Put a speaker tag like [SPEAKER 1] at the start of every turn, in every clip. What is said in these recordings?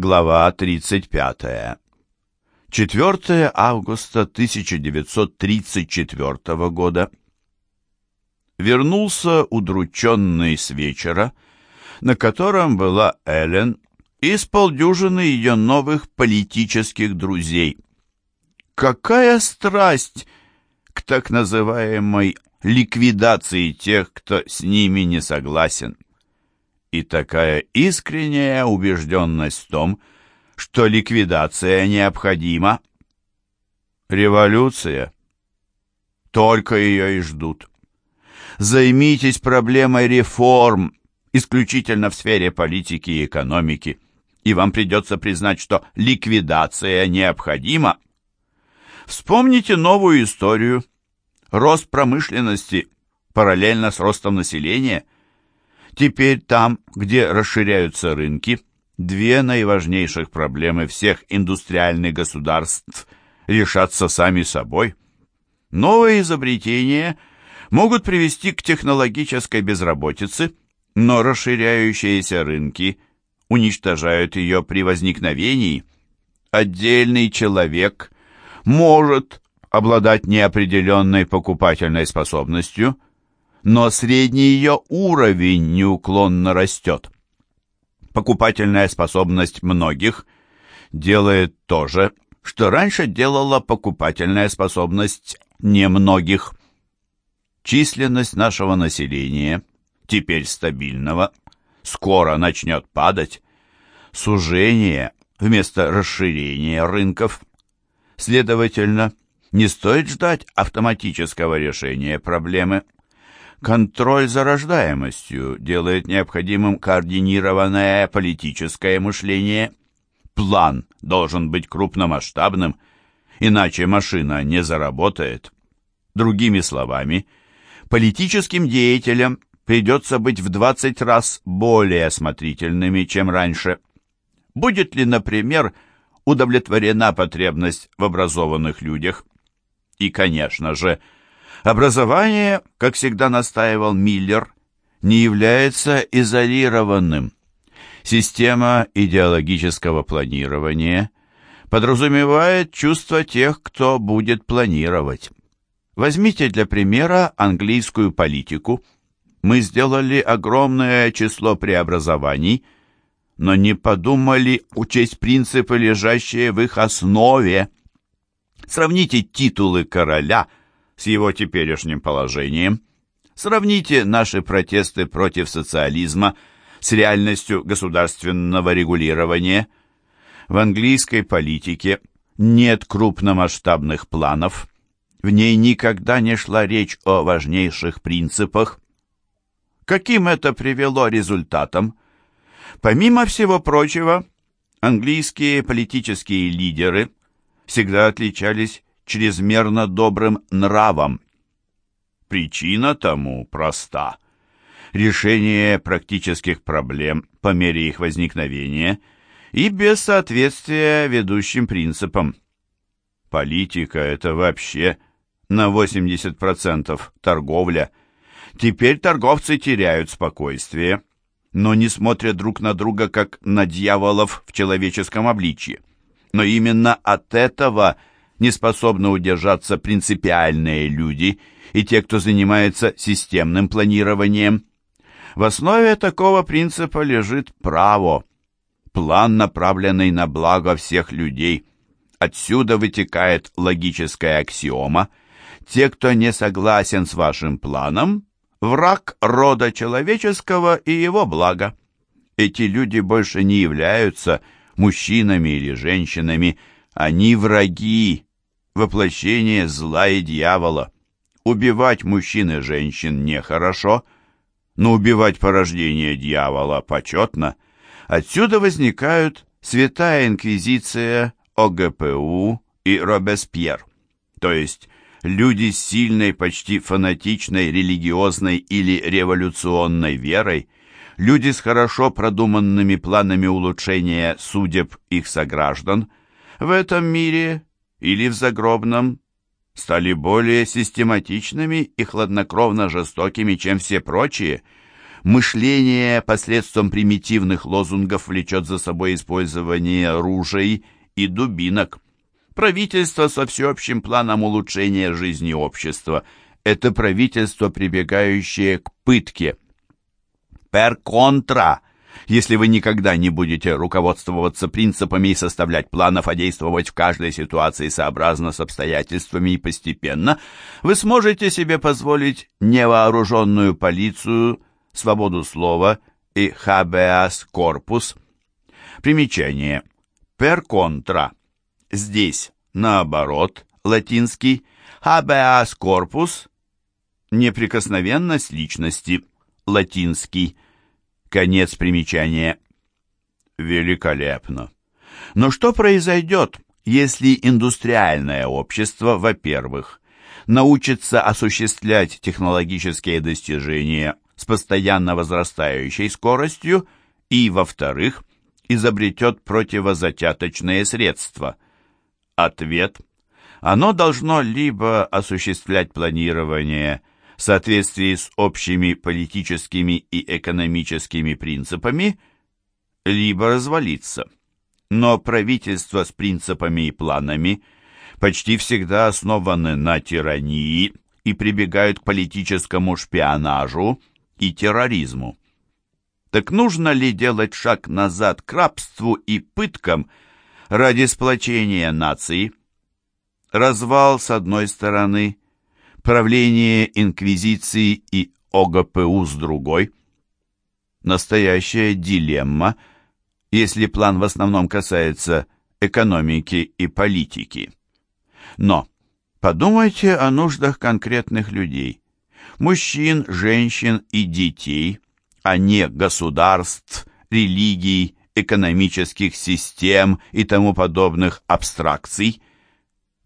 [SPEAKER 1] Глава 35. 4 августа 1934 года. Вернулся удрученный с вечера, на котором была Эллен и с полдюжины ее новых политических друзей. Какая страсть к так называемой ликвидации тех, кто с ними не согласен! И такая искренняя убежденность в том, что ликвидация необходима. Революция. Только ее и ждут. Займитесь проблемой реформ, исключительно в сфере политики и экономики, и вам придется признать, что ликвидация необходима. Вспомните новую историю. Рост промышленности параллельно с ростом населения – Теперь там, где расширяются рынки, две наиважнейших проблемы всех индустриальных государств решатся сами собой. Новые изобретения могут привести к технологической безработице, но расширяющиеся рынки уничтожают ее при возникновении. Отдельный человек может обладать неопределенной покупательной способностью – но средний ее уровень неуклонно растет. Покупательная способность многих делает то же, что раньше делала покупательная способность немногих. Численность нашего населения, теперь стабильного, скоро начнет падать. Сужение вместо расширения рынков. Следовательно, не стоит ждать автоматического решения проблемы. Контроль за рождаемостью делает необходимым координированное политическое мышление. План должен быть крупномасштабным, иначе машина не заработает. Другими словами, политическим деятелям придется быть в 20 раз более осмотрительными, чем раньше. Будет ли, например, удовлетворена потребность в образованных людях? И, конечно же, Образование, как всегда настаивал Миллер, не является изолированным. Система идеологического планирования подразумевает чувство тех, кто будет планировать. Возьмите для примера английскую политику. Мы сделали огромное число преобразований, но не подумали учесть принципы, лежащие в их основе. Сравните титулы короля – с его теперешним положением. Сравните наши протесты против социализма с реальностью государственного регулирования. В английской политике нет крупномасштабных планов, в ней никогда не шла речь о важнейших принципах. Каким это привело результатом? Помимо всего прочего, английские политические лидеры всегда отличались чрезмерно добрым нравом. Причина тому проста. Решение практических проблем по мере их возникновения и без соответствия ведущим принципам. Политика – это вообще на 80% торговля. Теперь торговцы теряют спокойствие, но не смотрят друг на друга, как на дьяволов в человеческом обличье. Но именно от этого – не способны удержаться принципиальные люди и те, кто занимается системным планированием. В основе такого принципа лежит право, план, направленный на благо всех людей. Отсюда вытекает логическая аксиома. Те, кто не согласен с вашим планом, враг рода человеческого и его блага. Эти люди больше не являются мужчинами или женщинами, они враги, воплощение зла и дьявола. Убивать мужчин и женщин нехорошо, но убивать порождение дьявола почетно. Отсюда возникают Святая Инквизиция, ОГПУ и Робеспьер, то есть люди с сильной, почти фанатичной, религиозной или революционной верой, люди с хорошо продуманными планами улучшения судеб их сограждан, в этом мире или в загробном стали более систематичными и хладнокровно жестокими, чем все прочие. Мышление посредством примитивных лозунгов влечет за собой использование ружей и дубинок. Правительство со всеобщим планом улучшения жизни общества – это правительство, прибегающее к пытке. «Пер контра» если вы никогда не будете руководствоваться принципами и составлять планов, а действовать в каждой ситуации сообразно с обстоятельствами и постепенно, вы сможете себе позволить невооруженную полицию, свободу слова и habeas corpus. Примечание. Per contra. Здесь, наоборот, латинский habeas corpus – неприкосновенность личности, латинский – Конец примечания. Великолепно. Но что произойдет, если индустриальное общество, во-первых, научится осуществлять технологические достижения с постоянно возрастающей скоростью и, во-вторых, изобретет противозатяточные средства? Ответ. Оно должно либо осуществлять планирование – в соответствии с общими политическими и экономическими принципами, либо развалиться. Но правительства с принципами и планами почти всегда основаны на тирании и прибегают к политическому шпионажу и терроризму. Так нужно ли делать шаг назад к рабству и пыткам ради сплочения нации? Развал с одной стороны – правление инквизиции и ОГПУ с другой. Настоящая дилемма, если план в основном касается экономики и политики. Но подумайте о нуждах конкретных людей, мужчин, женщин и детей, а не государств, религий, экономических систем и тому подобных абстракций –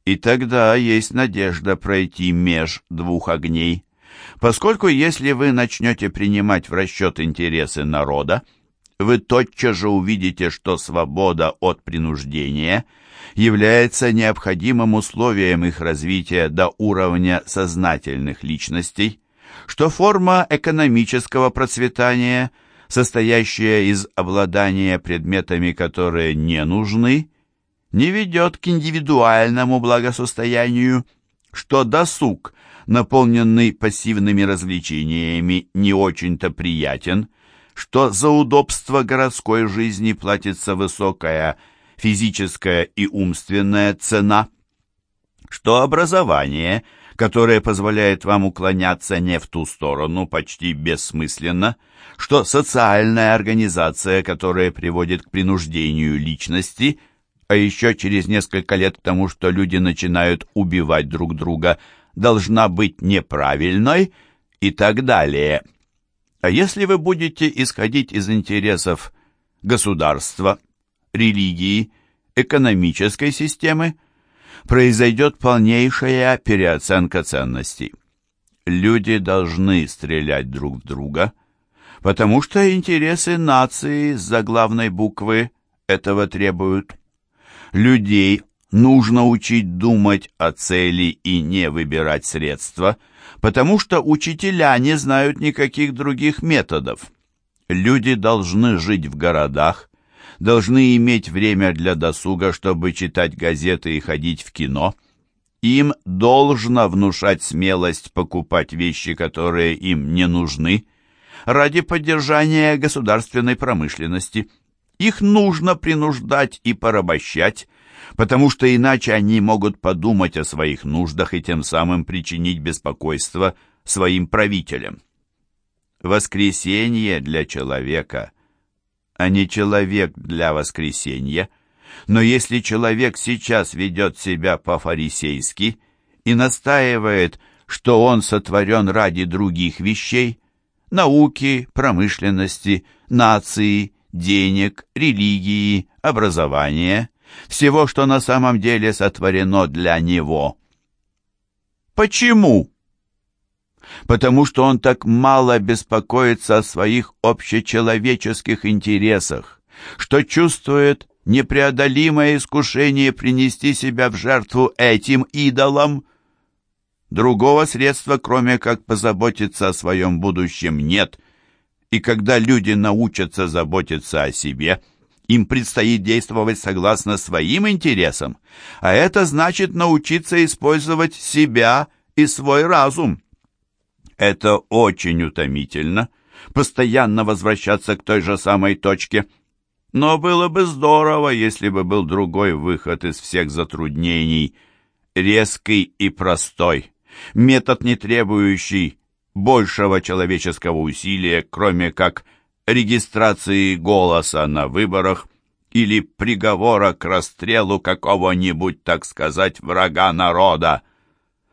[SPEAKER 1] и тогда есть надежда пройти меж двух огней. Поскольку если вы начнете принимать в расчет интересы народа, вы тотчас же увидите, что свобода от принуждения является необходимым условием их развития до уровня сознательных личностей, что форма экономического процветания, состоящая из обладания предметами, которые не нужны, не ведет к индивидуальному благосостоянию, что досуг, наполненный пассивными развлечениями, не очень-то приятен, что за удобство городской жизни платится высокая физическая и умственная цена, что образование, которое позволяет вам уклоняться не в ту сторону, почти бессмысленно, что социальная организация, которая приводит к принуждению личности – а еще через несколько лет к тому, что люди начинают убивать друг друга, должна быть неправильной и так далее. А если вы будете исходить из интересов государства, религии, экономической системы, произойдет полнейшая переоценка ценностей. Люди должны стрелять друг в друга, потому что интересы нации с заглавной буквы этого требуют. Людей нужно учить думать о цели и не выбирать средства, потому что учителя не знают никаких других методов. Люди должны жить в городах, должны иметь время для досуга, чтобы читать газеты и ходить в кино. Им должно внушать смелость покупать вещи, которые им не нужны, ради поддержания государственной промышленности – их нужно принуждать и порабощать, потому что иначе они могут подумать о своих нуждах и тем самым причинить беспокойство своим правителям. Воскресенье для человека, а не человек для воскресенья. Но если человек сейчас ведет себя по-фарисейски и настаивает, что он сотворен ради других вещей, науки, промышленности, нации, денег, религии, образования, всего, что на самом деле сотворено для него. Почему? Потому что он так мало беспокоится о своих общечеловеческих интересах, что чувствует непреодолимое искушение принести себя в жертву этим идолам. Другого средства, кроме как позаботиться о своем будущем, нет – И когда люди научатся заботиться о себе, им предстоит действовать согласно своим интересам, а это значит научиться использовать себя и свой разум. Это очень утомительно, постоянно возвращаться к той же самой точке. Но было бы здорово, если бы был другой выход из всех затруднений, резкий и простой, метод, не требующий большего человеческого усилия, кроме как регистрации голоса на выборах или приговора к расстрелу какого-нибудь, так сказать, врага народа.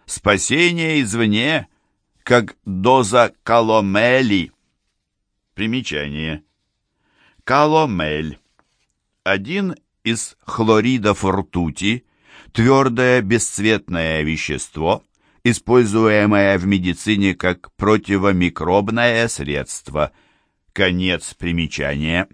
[SPEAKER 1] Спасение извне, как доза каломели. Примечание. Каломель. Один из хлоридов ртути, твердое бесцветное вещество, используемое в медицине как противомикробное средство. Конец примечания.